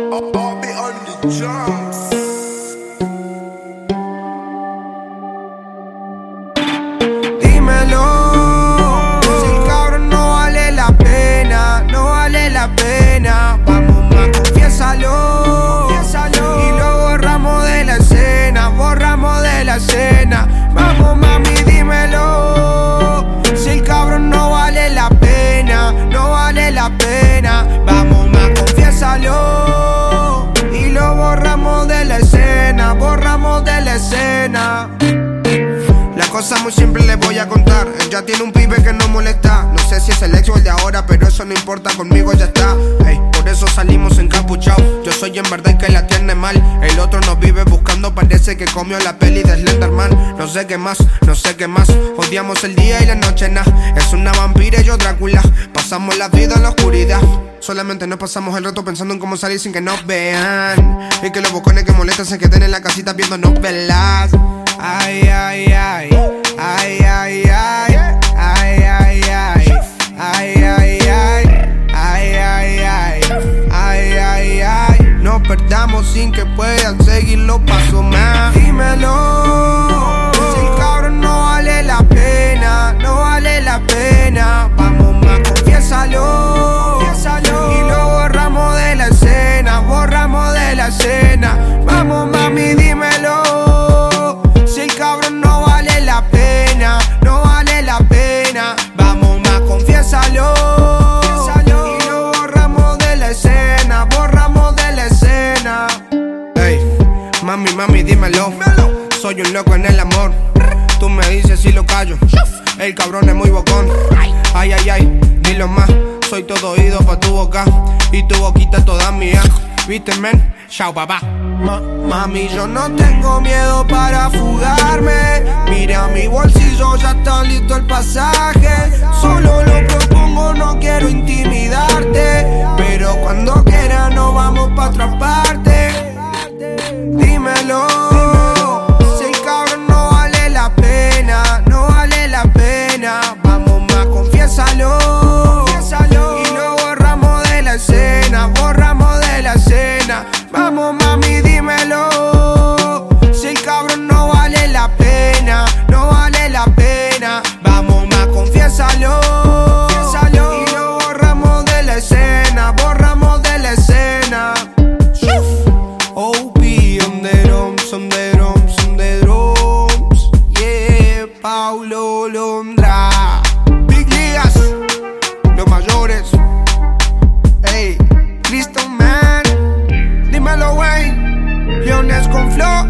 I'll be on the jumps. Escena. La cosa muy simple les voy a contar. Él ya tiene un pibe que no molesta. No sé si es el ex o el de ahora, pero eso no importa, conmigo ya está. Ey, por eso salimos encapuchados. Yo soy en verdad el que la tiene mal. El otro nos vive buscando, parece que comió la peli de Slenderman. No sé qué más, no sé qué más. Odiamos el día y la noche, nah. Es una vampira y yo Drácula. Pasamos la vida en la oscuridad. Solamente nos pasamos el rato pensando en cómo salir sin que nos vean. Y que los bocones que molestan se queden en la casita viendo novelas. Ay, ay, ay. Ay, ay, ay. Ay, ay, ay. Ay, ay, ay. Ay, ay, ay. Ay, ay, ay. Nos perdamos sin que puedan seguir los pasos más. Mami, mami, dímelo. Soy un loco en el amor. Tú me dices si lo callo. El cabrón es muy bocón. Ay, ay, ay, dilo más. Soy todo oído pa' tu boca. Y tu boquita toda mía. ¿Viste, men? Chao, papá. Ma- mami, yo no tengo miedo para fugarme. Mira mi bolsillo, ya está listo el pasaje. Big Ligas, los mayores. Ey, Cristo Man. Dímelo, wey. Leones con flow.